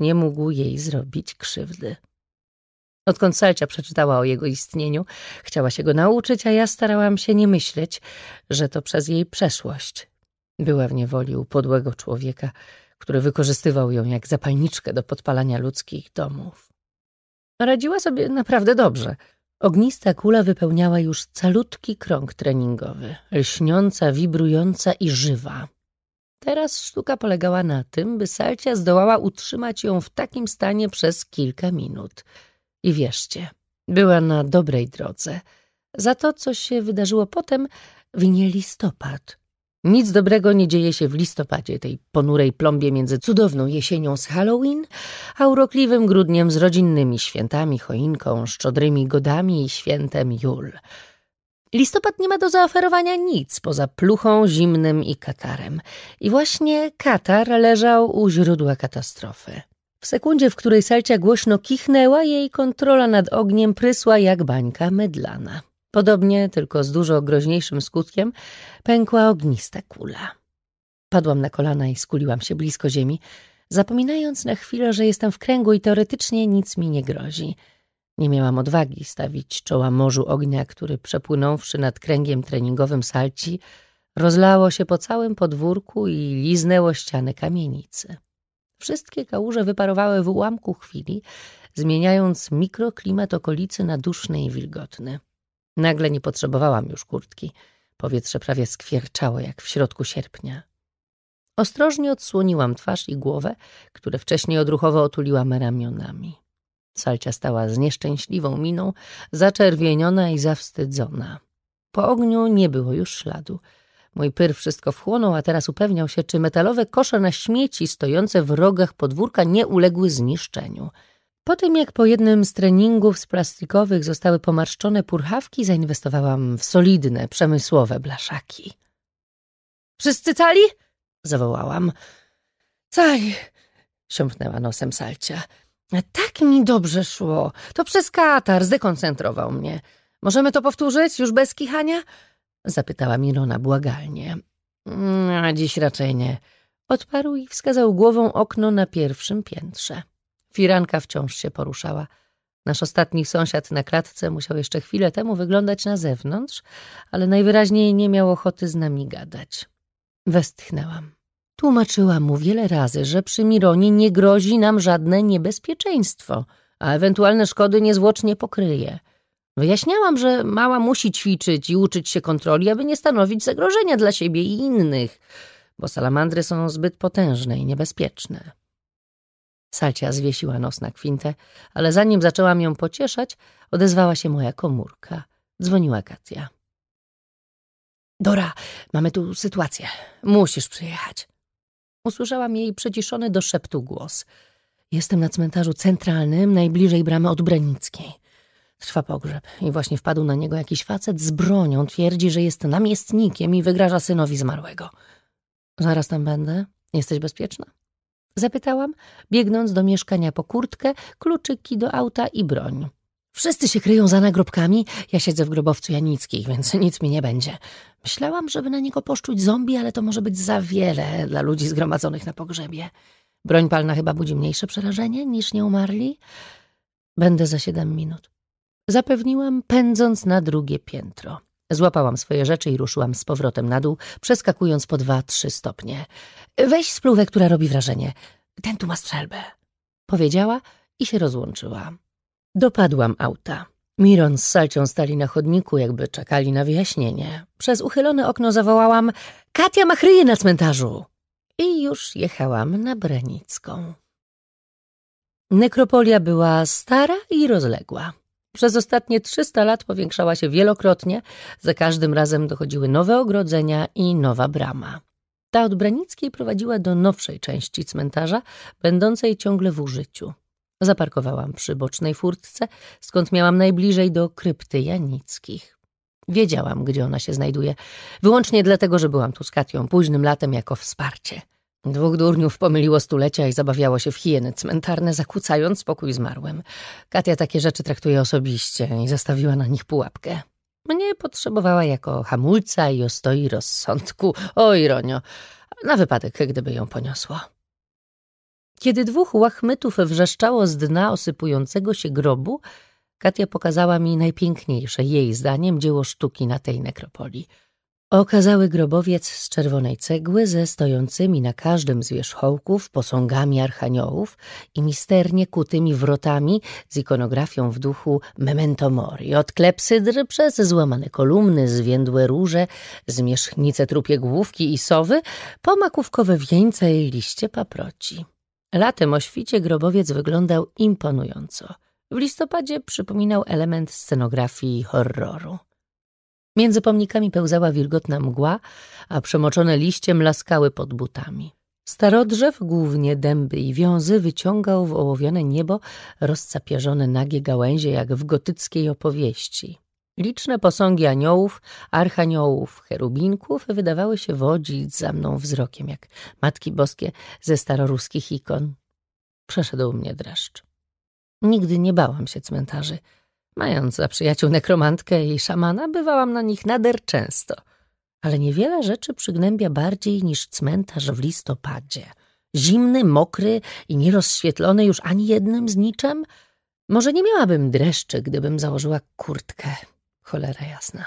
nie mógł jej zrobić krzywdy. Odkąd Salcia przeczytała o jego istnieniu, chciała się go nauczyć, a ja starałam się nie myśleć, że to przez jej przeszłość. Była w niewoli u podłego człowieka, który wykorzystywał ją jak zapalniczkę do podpalania ludzkich domów. Radziła sobie naprawdę dobrze. Ognista kula wypełniała już calutki krąg treningowy, lśniąca, wibrująca i żywa. Teraz sztuka polegała na tym, by Salcia zdołała utrzymać ją w takim stanie przez kilka minut. I wierzcie, była na dobrej drodze. Za to, co się wydarzyło potem, winie listopad. Nic dobrego nie dzieje się w listopadzie, tej ponurej plombie między cudowną jesienią z Halloween, a urokliwym grudniem z rodzinnymi świętami, choinką, szczodrymi godami i świętem Jul. Listopad nie ma do zaoferowania nic poza pluchą, zimnym i katarem. I właśnie katar leżał u źródła katastrofy. W sekundzie, w której Salcia głośno kichnęła, jej kontrola nad ogniem prysła jak bańka mydlana. Podobnie, tylko z dużo groźniejszym skutkiem, pękła ognista kula. Padłam na kolana i skuliłam się blisko ziemi, zapominając na chwilę, że jestem w kręgu i teoretycznie nic mi nie grozi. Nie miałam odwagi stawić czoła morzu ognia, który przepłynąwszy nad kręgiem treningowym salci, rozlało się po całym podwórku i liznęło ściany kamienicy. Wszystkie kałuże wyparowały w ułamku chwili, zmieniając mikroklimat okolicy na duszny i wilgotny. Nagle nie potrzebowałam już kurtki. Powietrze prawie skwierczało, jak w środku sierpnia. Ostrożnie odsłoniłam twarz i głowę, które wcześniej odruchowo otuliłam ramionami. Salcia stała z nieszczęśliwą miną, zaczerwieniona i zawstydzona. Po ogniu nie było już śladu. Mój pyr wszystko wchłonął, a teraz upewniał się, czy metalowe kosze na śmieci stojące w rogach podwórka nie uległy zniszczeniu – po tym, jak po jednym z treningów z plastikowych zostały pomarszczone purchawki, zainwestowałam w solidne, przemysłowe blaszaki. Wszyscy cali? zawołałam. Cali, siąpnęła nosem Salcia. Tak mi dobrze szło. To przez katar zdekoncentrował mnie. Możemy to powtórzyć, już bez kichania? Zapytała Mirona błagalnie. A dziś raczej nie. Odparł i wskazał głową okno na pierwszym piętrze. Firanka wciąż się poruszała. Nasz ostatni sąsiad na klatce musiał jeszcze chwilę temu wyglądać na zewnątrz, ale najwyraźniej nie miał ochoty z nami gadać. Westchnęłam. Tłumaczyłam mu wiele razy, że przy Mironie nie grozi nam żadne niebezpieczeństwo, a ewentualne szkody niezwłocznie pokryje. Wyjaśniałam, że mała musi ćwiczyć i uczyć się kontroli, aby nie stanowić zagrożenia dla siebie i innych, bo salamandry są zbyt potężne i niebezpieczne. Salcia zwiesiła nos na kwintę, ale zanim zaczęłam ją pocieszać, odezwała się moja komórka. Dzwoniła Katia. Dora, mamy tu sytuację. Musisz przyjechać. Usłyszałam jej przyciszony do szeptu głos. Jestem na cmentarzu centralnym, najbliżej bramy od Brenickiej. Trwa pogrzeb i właśnie wpadł na niego jakiś facet z bronią. Twierdzi, że jest namiestnikiem i wygraża synowi zmarłego. Zaraz tam będę. Jesteś bezpieczna? Zapytałam, biegnąc do mieszkania po kurtkę, kluczyki do auta i broń. Wszyscy się kryją za nagrobkami, ja siedzę w grobowcu Janickich, więc nic mi nie będzie. Myślałam, żeby na niego poszczuć zombie, ale to może być za wiele dla ludzi zgromadzonych na pogrzebie. Broń palna chyba budzi mniejsze przerażenie niż nie umarli. Będę za siedem minut. Zapewniłam, pędząc na drugie piętro. Złapałam swoje rzeczy i ruszyłam z powrotem na dół, przeskakując po dwa, trzy stopnie. Weź spluwę, która robi wrażenie. Ten tu ma strzelbę. Powiedziała i się rozłączyła. Dopadłam auta. Miron z Salcią stali na chodniku, jakby czekali na wyjaśnienie. Przez uchylone okno zawołałam Katia ma chryje na cmentarzu. I już jechałam na Brenicką. Nekropolia była stara i rozległa. Przez ostatnie 300 lat powiększała się wielokrotnie, za każdym razem dochodziły nowe ogrodzenia i nowa brama. Ta od Branickiej prowadziła do nowszej części cmentarza, będącej ciągle w użyciu. Zaparkowałam przy bocznej furtce, skąd miałam najbliżej do krypty Janickich. Wiedziałam, gdzie ona się znajduje, wyłącznie dlatego, że byłam tu z Katią późnym latem jako wsparcie. Dwóch durniów pomyliło stulecia i zabawiało się w hieny cmentarne, zakłócając spokój zmarłym. Katia takie rzeczy traktuje osobiście i zastawiła na nich pułapkę. Mnie potrzebowała jako hamulca i ostoi rozsądku. O, ironio, na wypadek, gdyby ją poniosło. Kiedy dwóch łachmytów wrzeszczało z dna osypującego się grobu, Katia pokazała mi najpiękniejsze, jej zdaniem, dzieło sztuki na tej nekropolii. Okazały grobowiec z czerwonej cegły ze stojącymi na każdym z wierzchołków posągami archaniołów i misternie kutymi wrotami z ikonografią w duchu memento mori, od klepsydry przez złamane kolumny, zwiędłe róże, zmierzchnice trupie główki i sowy, po makówkowe wieńce i liście paproci. Latem o świcie grobowiec wyglądał imponująco. W listopadzie przypominał element scenografii horroru. Między pomnikami pełzała wilgotna mgła, a przemoczone liście mlaskały pod butami. Starodrzew, głównie dęby i wiązy, wyciągał w ołowione niebo rozcapierzone nagie gałęzie jak w gotyckiej opowieści. Liczne posągi aniołów, archaniołów, cherubinków wydawały się wodzić za mną wzrokiem, jak matki boskie ze staroruskich ikon. Przeszedł mnie dreszcz. Nigdy nie bałam się cmentarzy. Mając za przyjaciół nekromantkę i szamana, bywałam na nich nader często. Ale niewiele rzeczy przygnębia bardziej niż cmentarz w listopadzie. Zimny, mokry i nierozświetlony już ani jednym z niczym. Może nie miałabym dreszczy, gdybym założyła kurtkę. Cholera jasna.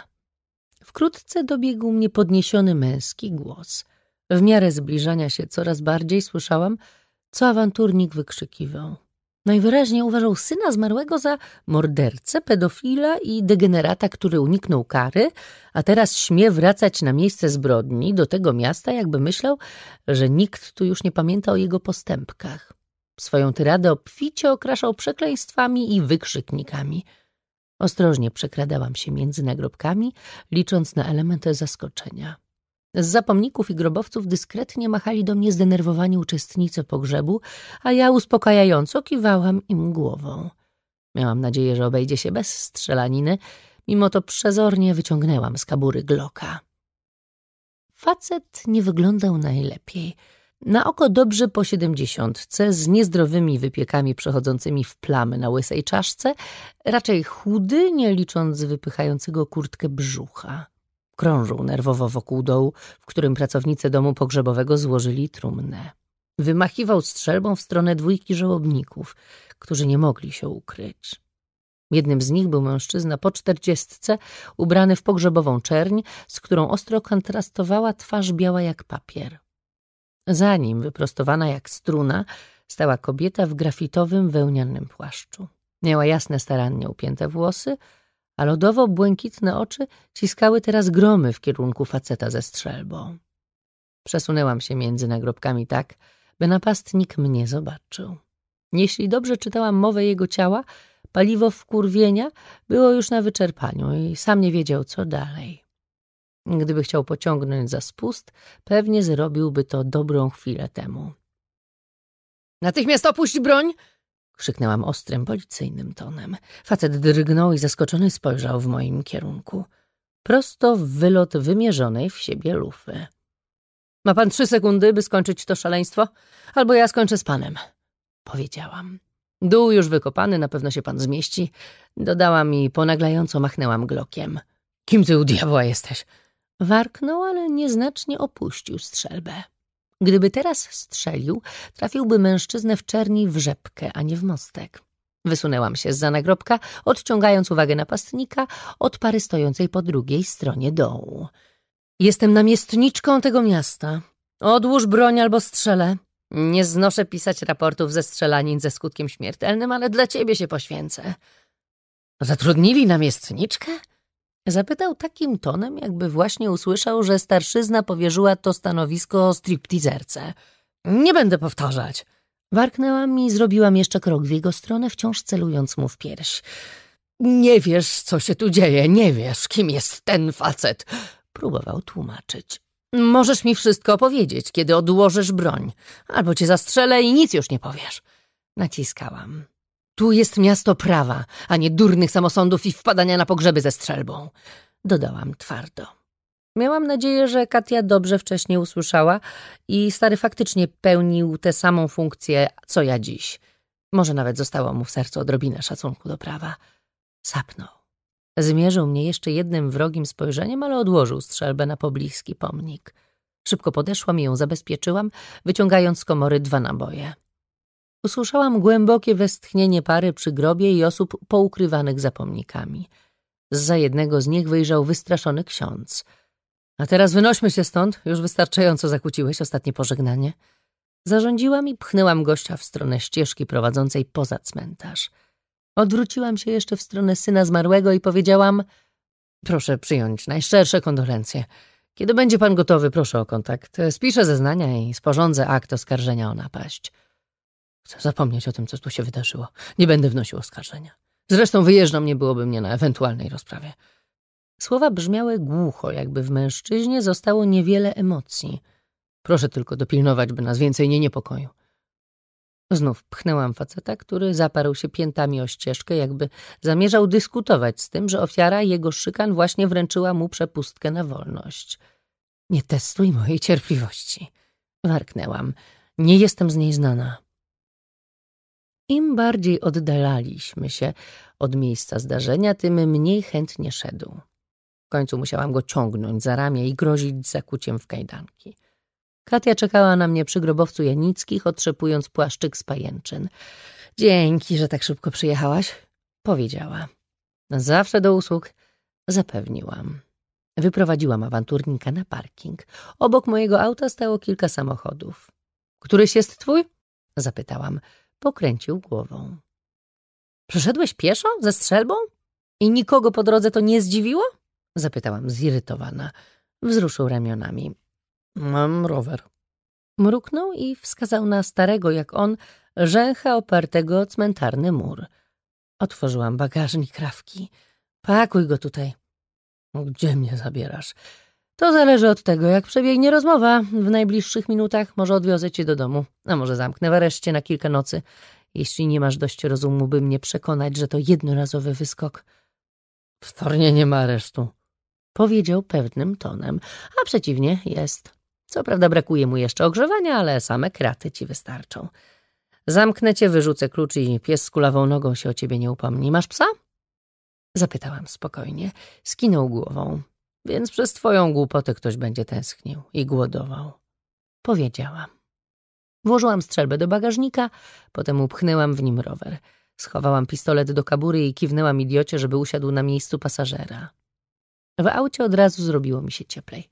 Wkrótce dobiegł mnie podniesiony męski głos. W miarę zbliżania się coraz bardziej słyszałam, co awanturnik wykrzykiwał. Najwyraźniej uważał syna zmarłego za mordercę, pedofila i degenerata, który uniknął kary, a teraz śmie wracać na miejsce zbrodni do tego miasta, jakby myślał, że nikt tu już nie pamięta o jego postępkach. Swoją tyradę obficie okraszał przekleństwami i wykrzyknikami. Ostrożnie przekradałam się między nagrobkami, licząc na elementy zaskoczenia. Z zapomników i grobowców dyskretnie machali do mnie zdenerwowani uczestnicy pogrzebu, a ja uspokajająco kiwałam im głową. Miałam nadzieję, że obejdzie się bez strzelaniny, mimo to przezornie wyciągnęłam z kabury gloka. Facet nie wyglądał najlepiej. Na oko dobrze po siedemdziesiątce, z niezdrowymi wypiekami przechodzącymi w plamy na łysej czaszce, raczej chudy, nie licząc wypychającego kurtkę brzucha. Krążył nerwowo wokół dołu, w którym pracownicy domu pogrzebowego złożyli trumnę. Wymachiwał strzelbą w stronę dwójki żałobników, którzy nie mogli się ukryć. Jednym z nich był mężczyzna po czterdziestce, ubrany w pogrzebową czerń, z którą ostro kontrastowała twarz biała jak papier. Za nim, wyprostowana jak struna, stała kobieta w grafitowym wełnianym płaszczu. Miała jasne, starannie upięte włosy, a lodowo-błękitne oczy ciskały teraz gromy w kierunku faceta ze strzelbą. Przesunęłam się między nagrobkami tak, by napastnik mnie zobaczył. Jeśli dobrze czytałam mowę jego ciała, paliwo wkurwienia było już na wyczerpaniu i sam nie wiedział, co dalej. Gdyby chciał pociągnąć za spust, pewnie zrobiłby to dobrą chwilę temu. Natychmiast opuść broń! krzyknęłam ostrym, policyjnym tonem. Facet drgnął i zaskoczony spojrzał w moim kierunku. Prosto w wylot wymierzonej w siebie lufy. Ma pan trzy sekundy, by skończyć to szaleństwo? Albo ja skończę z panem, powiedziałam. Dół już wykopany, na pewno się pan zmieści. Dodałam i ponaglająco machnęłam glokiem. Kim ty u diabła jesteś? Warknął, ale nieznacznie opuścił strzelbę. Gdyby teraz strzelił, trafiłby mężczyznę w czerni w rzepkę, a nie w mostek. Wysunęłam się z za nagrobka, odciągając uwagę napastnika od pary stojącej po drugiej stronie dołu. Jestem namiestniczką tego miasta. Odłóż broń albo strzelę. Nie znoszę pisać raportów ze strzelanin ze skutkiem śmiertelnym, ale dla ciebie się poświęcę. Zatrudnili namiestniczkę? Zapytał takim tonem, jakby właśnie usłyszał, że starszyzna powierzyła to stanowisko striptizerce. Nie będę powtarzać. Warknęłam i zrobiłam jeszcze krok w jego stronę, wciąż celując mu w pierś. Nie wiesz, co się tu dzieje, nie wiesz, kim jest ten facet. Próbował tłumaczyć. Możesz mi wszystko opowiedzieć, kiedy odłożysz broń. Albo cię zastrzelę i nic już nie powiesz. Naciskałam. Tu jest miasto prawa, a nie durnych samosądów i wpadania na pogrzeby ze strzelbą. Dodałam twardo. Miałam nadzieję, że Katia dobrze wcześniej usłyszała i stary faktycznie pełnił tę samą funkcję, co ja dziś. Może nawet zostało mu w sercu odrobinę szacunku do prawa. Sapnął. Zmierzył mnie jeszcze jednym wrogim spojrzeniem, ale odłożył strzelbę na pobliski pomnik. Szybko podeszłam i ją zabezpieczyłam, wyciągając z komory dwa naboje. Usłyszałam głębokie westchnienie pary przy grobie i osób poukrywanych za pomnikami. Za jednego z nich wyjrzał wystraszony ksiądz. A teraz wynośmy się stąd, już wystarczająco zakłóciłeś ostatnie pożegnanie. Zarządziłam i pchnęłam gościa w stronę ścieżki prowadzącej poza cmentarz. Odwróciłam się jeszcze w stronę syna zmarłego i powiedziałam: Proszę przyjąć najszczersze kondolencje. Kiedy będzie pan gotowy, proszę o kontakt. Spiszę zeznania i sporządzę akt oskarżenia o napaść. Chcę zapomnieć o tym, co tu się wydarzyło. Nie będę wnosił oskarżenia. Zresztą wyjeżdżam, nie byłoby mnie na ewentualnej rozprawie. Słowa brzmiały głucho, jakby w mężczyźnie zostało niewiele emocji. Proszę tylko dopilnować, by nas więcej nie niepokoił. Znów pchnęłam faceta, który zaparł się piętami o ścieżkę, jakby zamierzał dyskutować z tym, że ofiara jego szykan właśnie wręczyła mu przepustkę na wolność. Nie testuj mojej cierpliwości. Warknęłam. Nie jestem z niej znana. Im bardziej oddalaliśmy się od miejsca zdarzenia, tym mniej chętnie szedł. W końcu musiałam go ciągnąć za ramię i grozić zakuciem w kajdanki. Katia czekała na mnie przy grobowcu Janickich, otrzepując płaszczyk z pajęczyn. Dzięki, że tak szybko przyjechałaś, powiedziała. Zawsze do usług, zapewniłam. Wyprowadziłam awanturnika na parking. Obok mojego auta stało kilka samochodów. Któryś jest twój? Zapytałam. Pokręcił głową. Przeszedłeś pieszo? Ze strzelbą? I nikogo po drodze to nie zdziwiło? Zapytałam zirytowana. Wzruszył ramionami. Mam rower. Mruknął i wskazał na starego, jak on, rzęcha opartego o cmentarny mur. Otworzyłam bagażnik Rawki. Pakuj go tutaj. Gdzie mnie zabierasz? To zależy od tego, jak przebiegnie rozmowa. W najbliższych minutach może odwiozę cię do domu, a może zamknę w areszcie na kilka nocy, jeśli nie masz dość rozumu, by mnie przekonać, że to jednorazowy wyskok. W Tornie nie ma aresztu, powiedział pewnym tonem, a przeciwnie jest. Co prawda brakuje mu jeszcze ogrzewania, ale same kraty ci wystarczą. Zamknę cię, wyrzucę klucz i pies z kulawą nogą się o ciebie nie upomni. Masz psa? Zapytałam spokojnie. Skinął głową. Więc przez twoją głupotę ktoś będzie tęsknił i głodował. Powiedziałam. Włożyłam strzelbę do bagażnika, potem upchnęłam w nim rower. Schowałam pistolet do kabury i kiwnęłam idiocie, żeby usiadł na miejscu pasażera. W aucie od razu zrobiło mi się cieplej.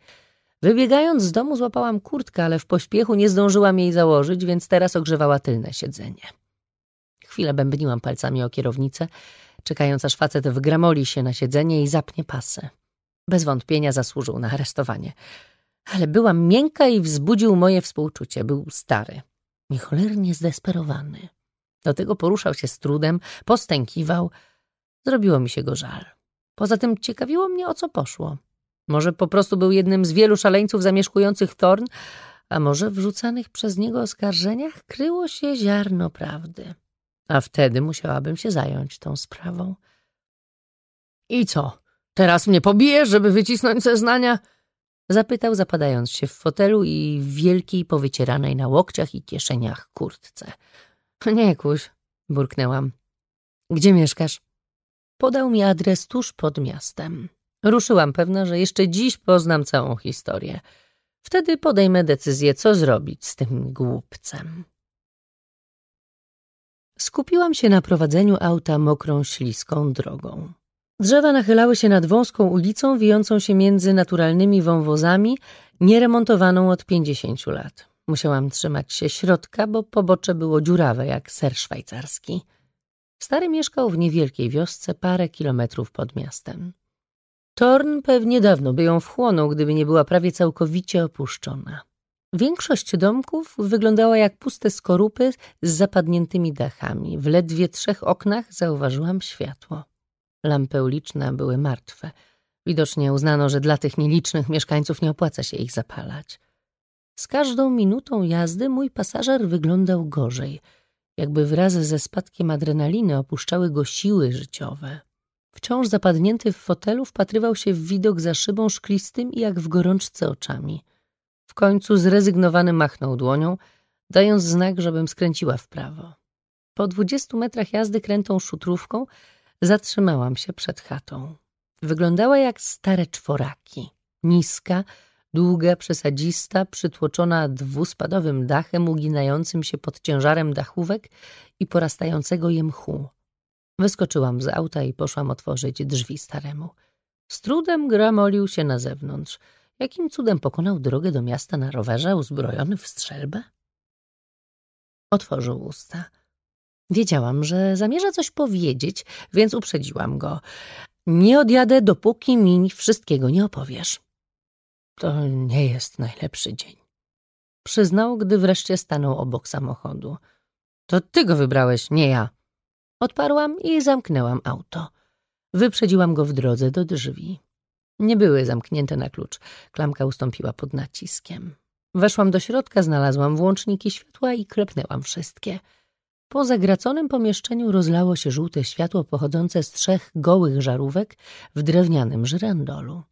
Wybiegając z domu złapałam kurtkę, ale w pośpiechu nie zdążyłam jej założyć, więc teraz ogrzewała tylne siedzenie. Chwilę bębniłam palcami o kierownicę, czekając aż facet wgramoli się na siedzenie i zapnie pasy. Bez wątpienia zasłużył na aresztowanie. Ale byłam miękka i wzbudził moje współczucie. Był stary i cholernie zdesperowany. Do tego poruszał się z trudem, postękiwał. Zrobiło mi się go żal. Poza tym ciekawiło mnie, o co poszło. Może po prostu był jednym z wielu szaleńców zamieszkujących Thorn, a może w rzucanych przez niego oskarżeniach kryło się ziarno prawdy. A wtedy musiałabym się zająć tą sprawą. I co? Teraz mnie pobijesz, żeby wycisnąć zeznania? Zapytał, zapadając się w fotelu i w wielkiej, powycieranej na łokciach i kieszeniach kurtce. Nie kuś, burknęłam. Gdzie mieszkasz? Podał mi adres tuż pod miastem. Ruszyłam pewna, że jeszcze dziś poznam całą historię. Wtedy podejmę decyzję, co zrobić z tym głupcem. Skupiłam się na prowadzeniu auta mokrą, śliską drogą. Drzewa nachylały się nad wąską ulicą, wijącą się między naturalnymi wąwozami, nieremontowaną od pięćdziesięciu lat. Musiałam trzymać się środka, bo pobocze było dziurawe jak ser szwajcarski. Stary mieszkał w niewielkiej wiosce parę kilometrów pod miastem. Torn pewnie dawno by ją wchłonął, gdyby nie była prawie całkowicie opuszczona. Większość domków wyglądała jak puste skorupy z zapadniętymi dachami. W ledwie trzech oknach zauważyłam światło. Lampy uliczne były martwe. Widocznie uznano, że dla tych nielicznych mieszkańców nie opłaca się ich zapalać. Z każdą minutą jazdy mój pasażer wyglądał gorzej, jakby wraz ze spadkiem adrenaliny opuszczały go siły życiowe. Wciąż zapadnięty w fotelu wpatrywał się w widok za szybą szklistym i jak w gorączce oczami. W końcu zrezygnowany machnął dłonią, dając znak, żebym skręciła w prawo. Po dwudziestu metrach jazdy krętą szutrówką zatrzymałam się przed chatą. Wyglądała jak stare czworaki. Niska, Długa, przesadzista, przytłoczona dwuspadowym dachem uginającym się pod ciężarem dachówek i porastającego je mchu. Wyskoczyłam z auta i poszłam otworzyć drzwi staremu. Z trudem gramolił się na zewnątrz. Jakim cudem pokonał drogę do miasta na rowerze uzbrojony w strzelbę? Otworzył usta. Wiedziałam, że zamierza coś powiedzieć, więc uprzedziłam go. Nie odjadę, dopóki mi wszystkiego nie opowiesz. To nie jest najlepszy dzień. Przyznał, gdy wreszcie stanął obok samochodu. To ty go wybrałeś, nie ja. Odparłam i zamknęłam auto. Wyprzedziłam go w drodze do drzwi. Nie były zamknięte na klucz. Klamka ustąpiła pod naciskiem. Weszłam do środka, znalazłam włączniki światła i klepnęłam wszystkie. Po zagraconym pomieszczeniu rozlało się żółte światło pochodzące z trzech gołych żarówek w drewnianym żyrandolu.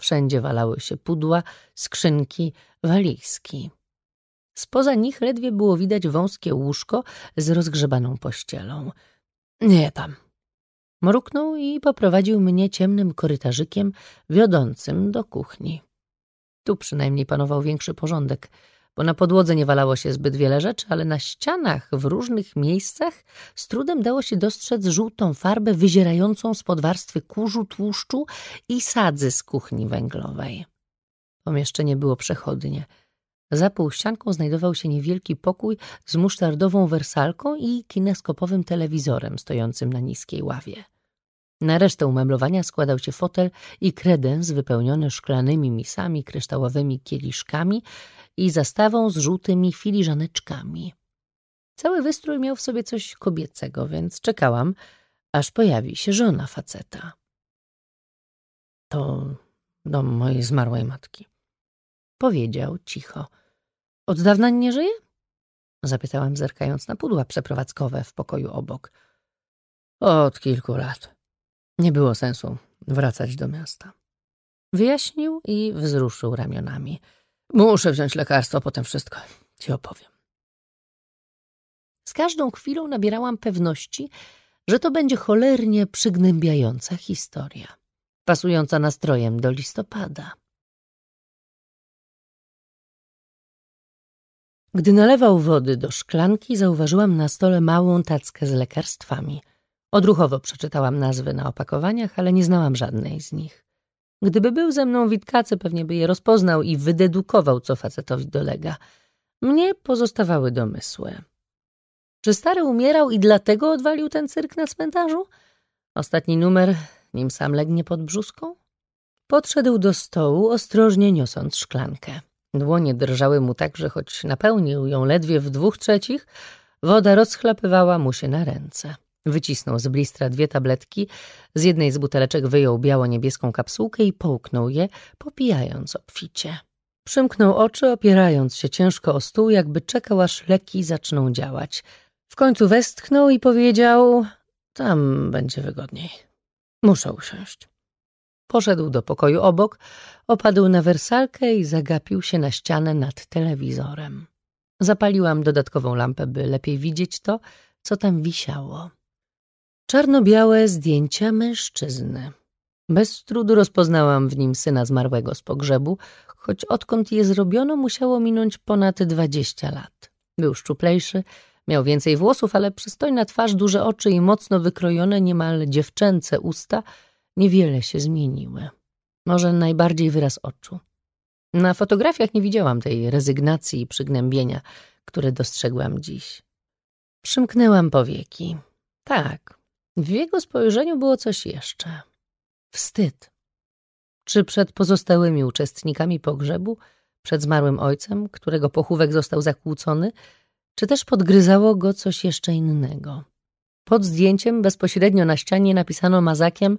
Wszędzie walały się pudła, skrzynki, walizki. Spoza nich ledwie było widać wąskie łóżko z rozgrzebaną pościelą. Nie tam. Mruknął i poprowadził mnie ciemnym korytarzykiem wiodącym do kuchni. Tu przynajmniej panował większy porządek, bo na podłodze nie walało się zbyt wiele rzeczy, ale na ścianach w różnych miejscach z trudem dało się dostrzec żółtą farbę wyzierającą spod warstwy kurzu, tłuszczu i sadzy z kuchni węglowej. Pomieszczenie było przechodnie. Za półścianką znajdował się niewielki pokój z musztardową wersalką i kineskopowym telewizorem stojącym na niskiej ławie. Na resztę umeblowania składał się fotel i kredens wypełniony szklanymi misami, kryształowymi kieliszkami i zastawą z żółtymi filiżaneczkami. Cały wystrój miał w sobie coś kobiecego, więc czekałam, aż pojawi się żona faceta. To dom mojej zmarłej matki. Powiedział cicho. Od dawna nie żyje? Zapytałam, zerkając na pudła przeprowadzkowe w pokoju obok. Od kilku lat. Nie było sensu wracać do miasta. Wyjaśnił i wzruszył ramionami. Muszę wziąć lekarstwo, potem wszystko ci opowiem. Z każdą chwilą nabierałam pewności, że to będzie cholernie przygnębiająca historia, pasująca nastrojem do listopada. Gdy nalewał wody do szklanki, zauważyłam na stole małą tackę z lekarstwami. Odruchowo przeczytałam nazwy na opakowaniach, ale nie znałam żadnej z nich. Gdyby był ze mną Witkacy, pewnie by je rozpoznał i wydedukował, co facetowi dolega. Mnie pozostawały domysły. Czy stary umierał i dlatego odwalił ten cyrk na cmentarzu? Ostatni numer, nim sam legnie pod brzuską? Podszedł do stołu, ostrożnie niosąc szklankę. Dłonie drżały mu tak, że choć napełnił ją ledwie w dwóch trzecich, woda rozchlapywała mu się na ręce. Wycisnął z blistra dwie tabletki, z jednej z buteleczek wyjął biało-niebieską kapsułkę i połknął je, popijając obficie. Przymknął oczy, opierając się ciężko o stół, jakby czekał, aż leki zaczną działać. W końcu westchnął i powiedział, tam będzie wygodniej. Muszę usiąść. Poszedł do pokoju obok, opadł na wersalkę i zagapił się na ścianę nad telewizorem. Zapaliłam dodatkową lampę, by lepiej widzieć to, co tam wisiało. Czarno-białe zdjęcia mężczyzny. Bez trudu rozpoznałam w nim syna zmarłego z pogrzebu, choć odkąd je zrobiono, musiało minąć ponad dwadzieścia lat. Był szczuplejszy, miał więcej włosów, ale przystojna twarz, duże oczy i mocno wykrojone, niemal dziewczęce usta niewiele się zmieniły. Może najbardziej wyraz oczu. Na fotografiach nie widziałam tej rezygnacji i przygnębienia, które dostrzegłam dziś. Przymknęłam powieki. Tak, w jego spojrzeniu było coś jeszcze. Wstyd. Czy przed pozostałymi uczestnikami pogrzebu, przed zmarłym ojcem, którego pochówek został zakłócony, czy też podgryzało go coś jeszcze innego. Pod zdjęciem bezpośrednio na ścianie napisano mazakiem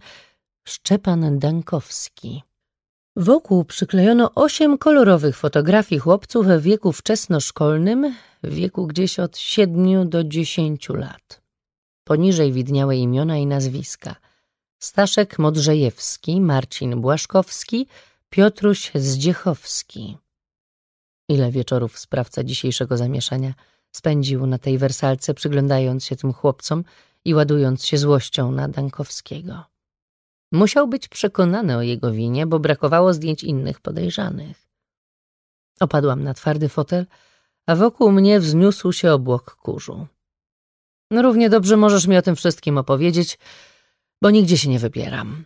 Szczepan Dankowski. Wokół przyklejono osiem kolorowych fotografii chłopców w wieku wczesnoszkolnym, w wieku gdzieś od siedmiu do dziesięciu lat. Poniżej widniały imiona i nazwiska. Staszek Modrzejewski, Marcin Błaszkowski, Piotruś Zdziechowski. Ile wieczorów sprawca dzisiejszego zamieszania spędził na tej wersalce, przyglądając się tym chłopcom i ładując się złością na Dankowskiego. Musiał być przekonany o jego winie, bo brakowało zdjęć innych podejrzanych. Opadłam na twardy fotel, a wokół mnie wzniósł się obłok kurzu. No równie dobrze możesz mi o tym wszystkim opowiedzieć, bo nigdzie się nie wybieram.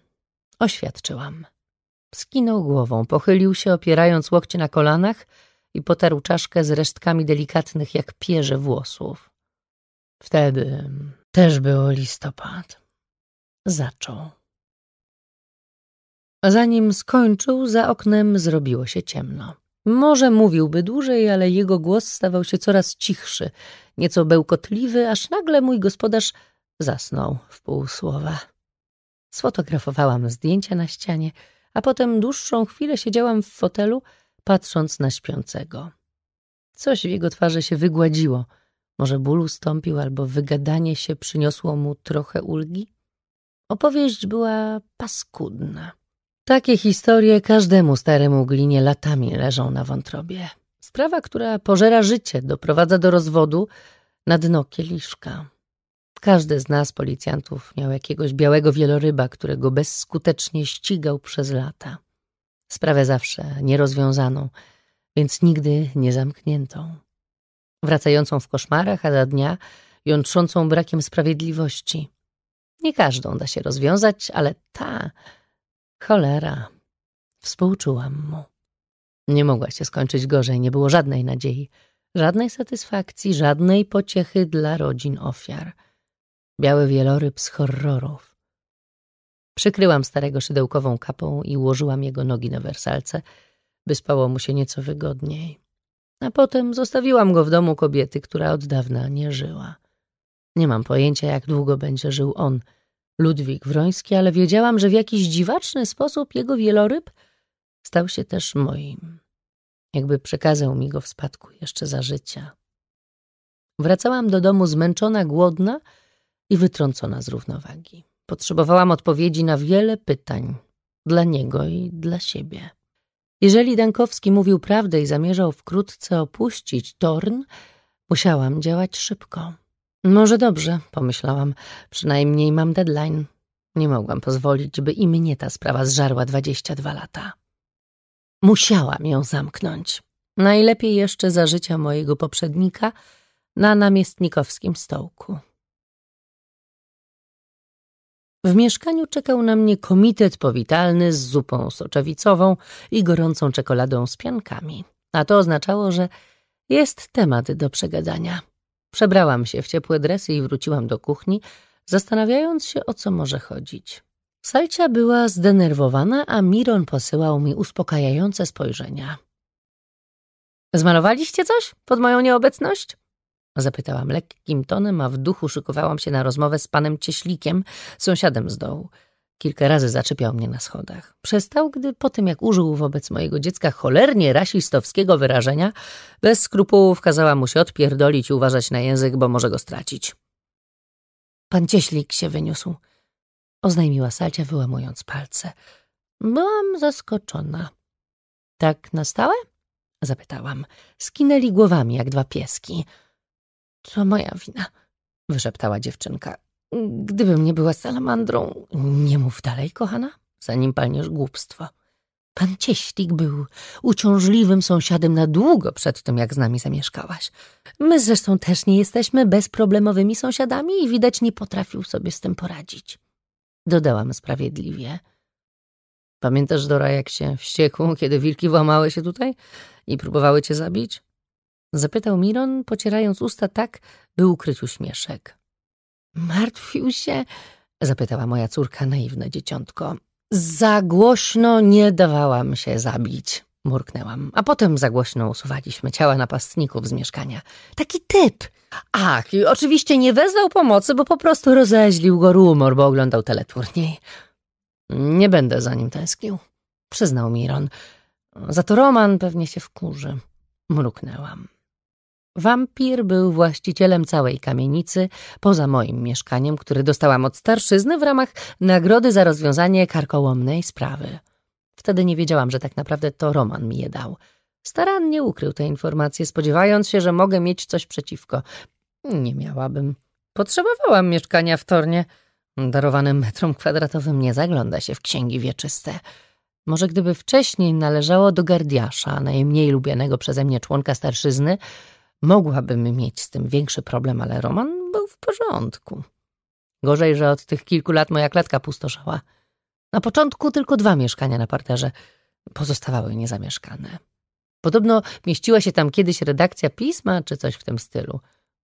Oświadczyłam. Skinął głową, pochylił się, opierając łokcie na kolanach i potarł czaszkę z resztkami delikatnych jak pierze włosów. Wtedy też było listopad. Zaczął. Zanim skończył, za oknem zrobiło się ciemno. Może mówiłby dłużej, ale jego głos stawał się coraz cichszy, nieco bełkotliwy, aż nagle mój gospodarz zasnął w pół słowa. Sfotografowałam zdjęcia na ścianie, a potem dłuższą chwilę siedziałam w fotelu, patrząc na śpiącego. Coś w jego twarzy się wygładziło. Może ból ustąpił, albo wygadanie się przyniosło mu trochę ulgi? Opowieść była paskudna. Takie historie każdemu staremu glinie latami leżą na wątrobie. Sprawa, która pożera życie, doprowadza do rozwodu na dno kieliszka. Każdy z nas, policjantów, miał jakiegoś białego wieloryba, którego bezskutecznie ścigał przez lata. Sprawę zawsze nierozwiązaną, więc nigdy nie zamkniętą. Wracającą w koszmarach, a za dnia jątrzącą brakiem sprawiedliwości. Nie każdą da się rozwiązać, ale ta Cholera. Współczułam mu. Nie mogła się skończyć gorzej, nie było żadnej nadziei, żadnej satysfakcji, żadnej pociechy dla rodzin ofiar. Biały wieloryb z horrorów. Przykryłam starego szydełkową kapą i ułożyłam jego nogi na wersalce, by spało mu się nieco wygodniej. A potem zostawiłam go w domu kobiety, która od dawna nie żyła. Nie mam pojęcia, jak długo będzie żył on – Ludwik Wroński, ale wiedziałam, że w jakiś dziwaczny sposób jego wieloryb stał się też moim. Jakby przekazał mi go w spadku jeszcze za życia. Wracałam do domu zmęczona, głodna i wytrącona z równowagi. Potrzebowałam odpowiedzi na wiele pytań dla niego i dla siebie. Jeżeli Dankowski mówił prawdę i zamierzał wkrótce opuścić Torn, musiałam działać szybko. Może dobrze, pomyślałam. Przynajmniej mam deadline. Nie mogłam pozwolić, by i mnie ta sprawa zżarła dwadzieścia dwa lata. Musiałam ją zamknąć. Najlepiej jeszcze za życia mojego poprzednika na namiestnikowskim stołku. W mieszkaniu czekał na mnie komitet powitalny z zupą soczewicową i gorącą czekoladą z piankami. A to oznaczało, że jest temat do przegadania. Przebrałam się w ciepłe dresy i wróciłam do kuchni, zastanawiając się, o co może chodzić. Salcia była zdenerwowana, a Miron posyłał mi uspokajające spojrzenia. Zmalowaliście coś pod moją nieobecność? Zapytałam lekkim tonem, a w duchu szykowałam się na rozmowę z panem Cieślikiem, sąsiadem z dołu. Kilka razy zaczepiał mnie na schodach. Przestał, gdy po tym, jak użył wobec mojego dziecka cholernie rasistowskiego wyrażenia, bez skrupułów kazała mu się odpierdolić i uważać na język, bo może go stracić. Pan Cieślik się wyniósł, oznajmiła Salcia, wyłamując palce. Byłam zaskoczona. Tak na stałe? Zapytałam. Skinęli głowami jak dwa pieski. To moja wina, wyszeptała dziewczynka. Gdybym nie była salamandrą, nie mów dalej, kochana, zanim palniesz głupstwo. Pan Cieślik był uciążliwym sąsiadem na długo przed tym, jak z nami zamieszkałaś. My zresztą też nie jesteśmy bezproblemowymi sąsiadami i widać nie potrafił sobie z tym poradzić. Dodałam sprawiedliwie. Pamiętasz, Dora, jak się wściekł, kiedy wilki włamały się tutaj i próbowały cię zabić? Zapytał Miron, pocierając usta tak, by ukryć uśmieszek. Martwił się? Zapytała moja córka, naiwne dzieciątko. Za głośno nie dawałam się zabić, murknęłam. A potem za głośno usuwaliśmy ciała napastników z mieszkania. Taki typ. Ach, i oczywiście nie wezwał pomocy, bo po prostu rozeźlił go rumor, bo oglądał teleturniej. Nie będę za nim tęsknił, przyznał Miron. Za to Roman pewnie się wkurzy. Mruknęłam. Wampir był właścicielem całej kamienicy, poza moim mieszkaniem, które dostałam od starszyzny w ramach nagrody za rozwiązanie karkołomnej sprawy. Wtedy nie wiedziałam, że tak naprawdę to Roman mi je dał. Starannie ukrył te informacje, spodziewając się, że mogę mieć coś przeciwko. Nie miałabym. Potrzebowałam mieszkania w Tornie. Darowanym metrom kwadratowym nie zagląda się w księgi wieczyste. Może gdyby wcześniej należało do gardiasza, najmniej lubianego przeze mnie członka starszyzny, mogłabym mieć z tym większy problem, ale Roman był w porządku. Gorzej, że od tych kilku lat moja klatka pustoszała. Na początku tylko dwa mieszkania na parterze, pozostawały niezamieszkane. Podobno mieściła się tam kiedyś redakcja pisma czy coś w tym stylu.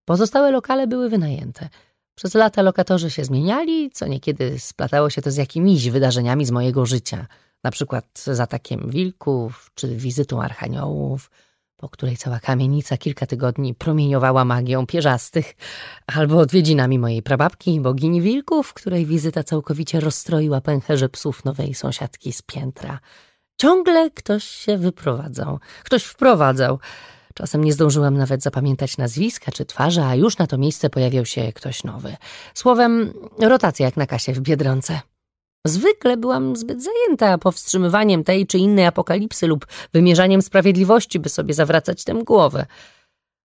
Pozostałe lokale były wynajęte. Przez lata lokatorzy się zmieniali, co niekiedy splatało się to z jakimiś wydarzeniami z mojego życia, na przykład z atakiem wilków czy wizytą archaniołów, po której cała kamienica kilka tygodni promieniowała magią pierzastych, albo odwiedzinami mojej prababki, bogini wilków, której wizyta całkowicie rozstroiła pęcherze psów nowej sąsiadki z piętra. Ciągle ktoś się wyprowadzał, ktoś wprowadzał. Czasem nie zdążyłam nawet zapamiętać nazwiska czy twarzy, a już na to miejsce pojawiał się ktoś nowy. Słowem, rotacja jak na kasie w Biedronce. Zwykle byłam zbyt zajęta powstrzymywaniem tej czy innej apokalipsy lub wymierzaniem sprawiedliwości, by sobie zawracać tę głowę.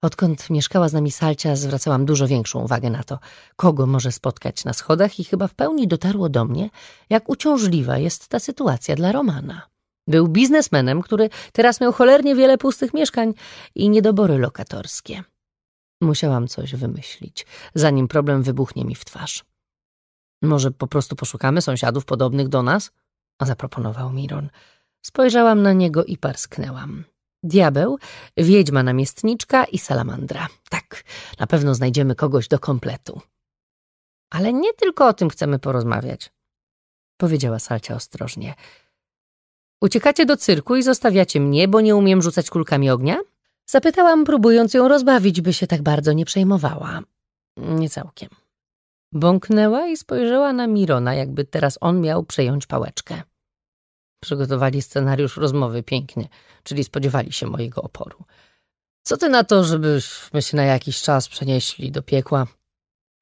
Odkąd mieszkała z nami Salcia, zwracałam dużo większą uwagę na to, kogo może spotkać na schodach i chyba w pełni dotarło do mnie, jak uciążliwa jest ta sytuacja dla Romana. Był biznesmenem, który teraz miał cholernie wiele pustych mieszkań i niedobory lokatorskie. Musiałam coś wymyślić, zanim problem wybuchnie mi w twarz. Może po prostu poszukamy sąsiadów podobnych do nas? Zaproponował Miron. Spojrzałam na niego i parsknęłam. Diabeł, wiedźma namiestniczka i salamandra. Tak, na pewno znajdziemy kogoś do kompletu. Ale nie tylko o tym chcemy porozmawiać, powiedziała Salcia ostrożnie. Uciekacie do cyrku i zostawiacie mnie, bo nie umiem rzucać kulkami ognia? Zapytałam, próbując ją rozbawić, by się tak bardzo nie przejmowała. Nie całkiem. Bąknęła i spojrzała na Mirona, jakby teraz on miał przejąć pałeczkę. Przygotowali scenariusz rozmowy pięknie, czyli spodziewali się mojego oporu. Co ty na to, żebyśmy się na jakiś czas przenieśli do piekła?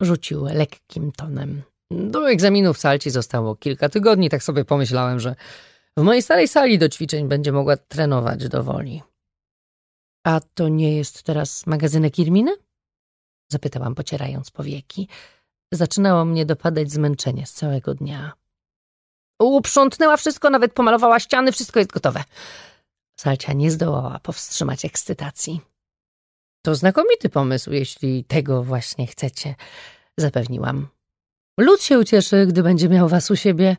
Rzucił lekkim tonem. Do egzaminu w salci zostało kilka tygodni, tak sobie pomyślałem, że w mojej starej sali do ćwiczeń będzie mogła trenować do woli. A to nie jest teraz magazynek Irminy? Zapytałam, pocierając powieki. Zaczynało mnie dopadać zmęczenie z całego dnia. Uprzątnęła wszystko, nawet pomalowała ściany, wszystko jest gotowe. Salcia nie zdołała powstrzymać ekscytacji. To znakomity pomysł, jeśli tego właśnie chcecie, zapewniłam. Lud się ucieszy, gdy będzie miał was u siebie.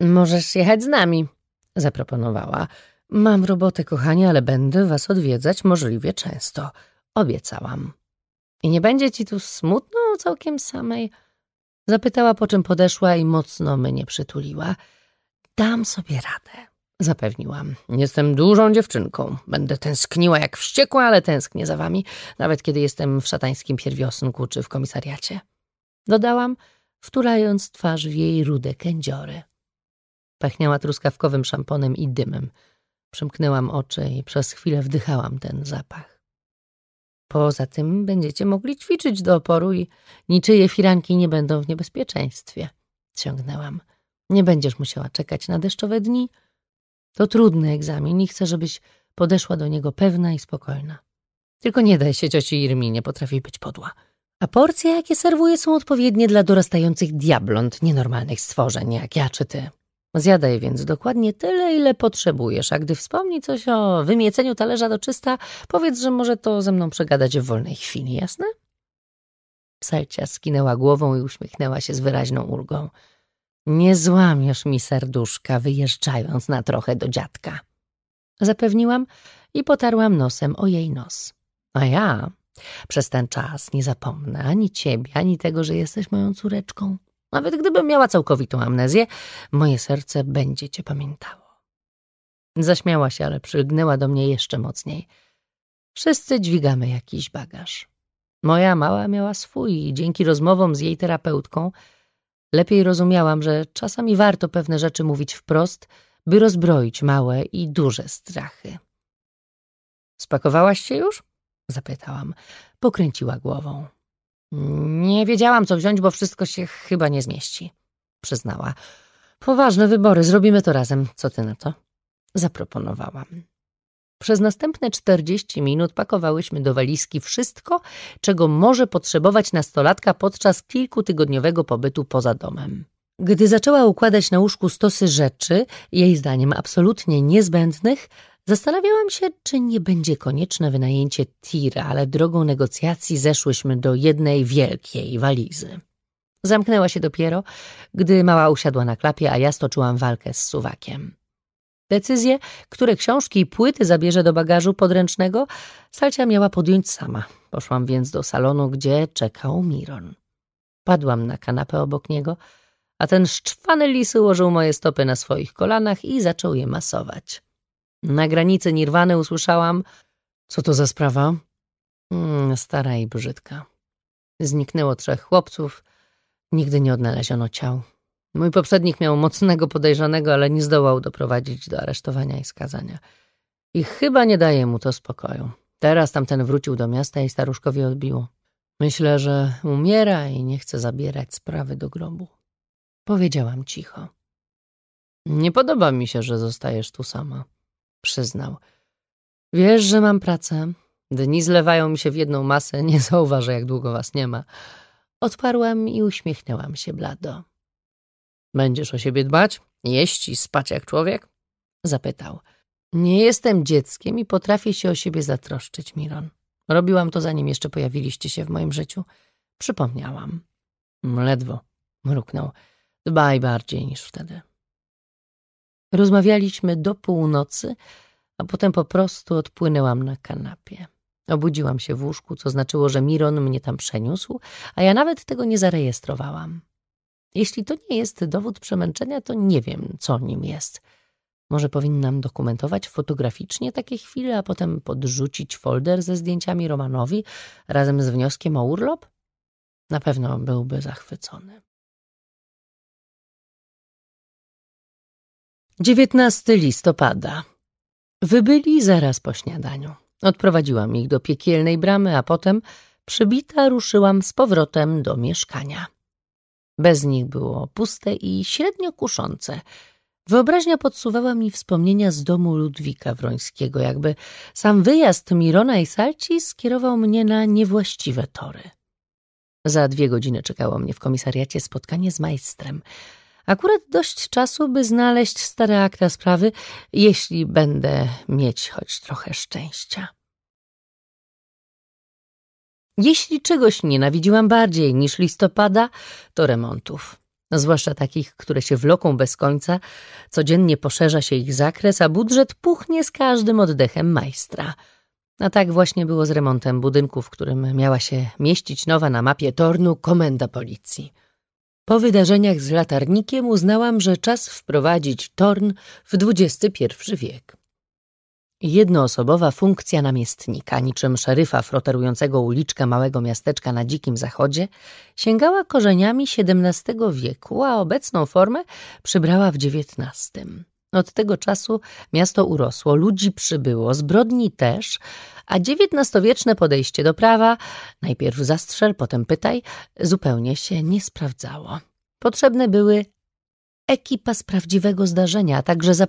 Możesz jechać z nami, zaproponowała. Mam robotę, kochanie, ale będę was odwiedzać możliwie często. Obiecałam. I nie będzie ci tu smutno całkiem samej? Zapytała, po czym podeszła i mocno mnie przytuliła. Dam sobie radę, zapewniłam. Jestem dużą dziewczynką. Będę tęskniła jak wściekła, ale tęsknię za wami, nawet kiedy jestem w szatańskim pierwiosnku czy w komisariacie. Dodałam, wtulając twarz w jej rude kędziory. Pachniała truskawkowym szamponem i dymem. Przymknęłam oczy i przez chwilę wdychałam ten zapach. Poza tym będziecie mogli ćwiczyć do oporu i niczyje firanki nie będą w niebezpieczeństwie. Ciągnęłam. Nie będziesz musiała czekać na deszczowe dni. To trudny egzamin i chcę, żebyś podeszła do niego pewna i spokojna. Tylko nie daj się cioci Irminie, potrafi być podła. A porcje, jakie serwuję, są odpowiednie dla dorastających diablont, nienormalnych stworzeń, jak ja czy ty. Zjadaj więc dokładnie tyle, ile potrzebujesz, a gdy wspomni coś o wymieceniu talerza do czysta, powiedz, że może to ze mną przegadać w wolnej chwili, jasne? Selcia skinęła głową i uśmiechnęła się z wyraźną ulgą. Nie złamiesz mi serduszka, wyjeżdżając na trochę do dziadka. Zapewniłam i potarłam nosem o jej nos. A ja przez ten czas nie zapomnę ani ciebie, ani tego, że jesteś moją córeczką. Nawet gdybym miała całkowitą amnezję, moje serce będzie cię pamiętało. Zaśmiała się, ale przylgnęła do mnie jeszcze mocniej. Wszyscy dźwigamy jakiś bagaż. Moja mała miała swój i dzięki rozmowom z jej terapeutką lepiej rozumiałam, że czasami warto pewne rzeczy mówić wprost, by rozbroić małe i duże strachy. Spakowałaś się już? Zapytałam. Pokręciła głową. Nie wiedziałam, co wziąć, bo wszystko się chyba nie zmieści, przyznała. Poważne wybory, zrobimy to razem. Co ty na to? Zaproponowałam. Przez następne czterdzieści minut pakowałyśmy do walizki wszystko, czego może potrzebować nastolatka podczas kilkutygodniowego pobytu poza domem. Gdy zaczęła układać na łóżku stosy rzeczy, jej zdaniem absolutnie niezbędnych, zastanawiałam się, czy nie będzie konieczne wynajęcie tira, ale drogą negocjacji zeszłyśmy do jednej wielkiej walizy. Zamknęła się dopiero, gdy mała usiadła na klapie, a ja stoczyłam walkę z suwakiem. Decyzję, które książki i płyty zabierze do bagażu podręcznego, Salcia miała podjąć sama. Poszłam więc do salonu, gdzie czekał Miron. Padłam na kanapę obok niego, a ten szczwany lis ułożył moje stopy na swoich kolanach i zaczął je masować. Na granicy nirwany usłyszałam, co to za sprawa? Hmm, stara i brzydka. Zniknęło trzech chłopców, nigdy nie odnaleziono ciał. Mój poprzednik miał mocnego podejrzanego, ale nie zdołał doprowadzić do aresztowania i skazania. I chyba nie daje mu to spokoju. Teraz tamten wrócił do miasta i staruszkowi odbiło. Myślę, że umiera i nie chce zabierać sprawy do grobu. Powiedziałam cicho. Nie podoba mi się, że zostajesz tu sama. Przyznał. Wiesz, że mam pracę. Dni zlewają mi się w jedną masę, nie zauważę, jak długo was nie ma. Odparłam i uśmiechnęłam się blado. Będziesz o siebie dbać? Jeść i spać jak człowiek? Zapytał. Nie jestem dzieckiem i potrafię się o siebie zatroszczyć, Miron. Robiłam to, zanim jeszcze pojawiliście się w moim życiu. Przypomniałam. Ledwo, mruknął. Dbaj bardziej niż wtedy. Rozmawialiśmy do północy, a potem po prostu odpłynęłam na kanapie. Obudziłam się w łóżku, co znaczyło, że Miron mnie tam przeniósł, a ja nawet tego nie zarejestrowałam. Jeśli to nie jest dowód przemęczenia, to nie wiem, co nim jest. Może powinnam dokumentować fotograficznie takie chwile, a potem podrzucić folder ze zdjęciami Romanowi razem z wnioskiem o urlop? Na pewno byłby zachwycony. 19 listopada. Wybyli zaraz po śniadaniu. Odprowadziłam ich do piekielnej bramy, a potem przybita ruszyłam z powrotem do mieszkania. Bez nich było puste i średnio kuszące. Wyobraźnia podsuwała mi wspomnienia z domu Ludwika Wrońskiego, jakby sam wyjazd Mirona i Salci skierował mnie na niewłaściwe tory. Za dwie godziny czekało mnie w komisariacie spotkanie z majstrem. Akurat dość czasu, by znaleźć stare akta sprawy, jeśli będę mieć choć trochę szczęścia. Jeśli czegoś nienawidziłam bardziej niż listopada, to remontów. Zwłaszcza takich, które się wloką bez końca, codziennie poszerza się ich zakres, a budżet puchnie z każdym oddechem majstra. A tak właśnie było z remontem budynku, w którym miała się mieścić nowa na mapie Tornu komenda policji. Po wydarzeniach z latarnikiem uznałam, że czas wprowadzić Torn w XXI wiek. Jednoosobowa funkcja namiestnika, niczym szeryfa froterującego uliczkę małego miasteczka na dzikim zachodzie, sięgała korzeniami XVII wieku, a obecną formę przybrała w XIX. Od tego czasu miasto urosło, ludzi przybyło, zbrodni też, a XIX-wieczne podejście do prawa, najpierw zastrzel, potem pytaj, zupełnie się nie sprawdzało. Potrzebne były ekipa z prawdziwego zdarzenia, a także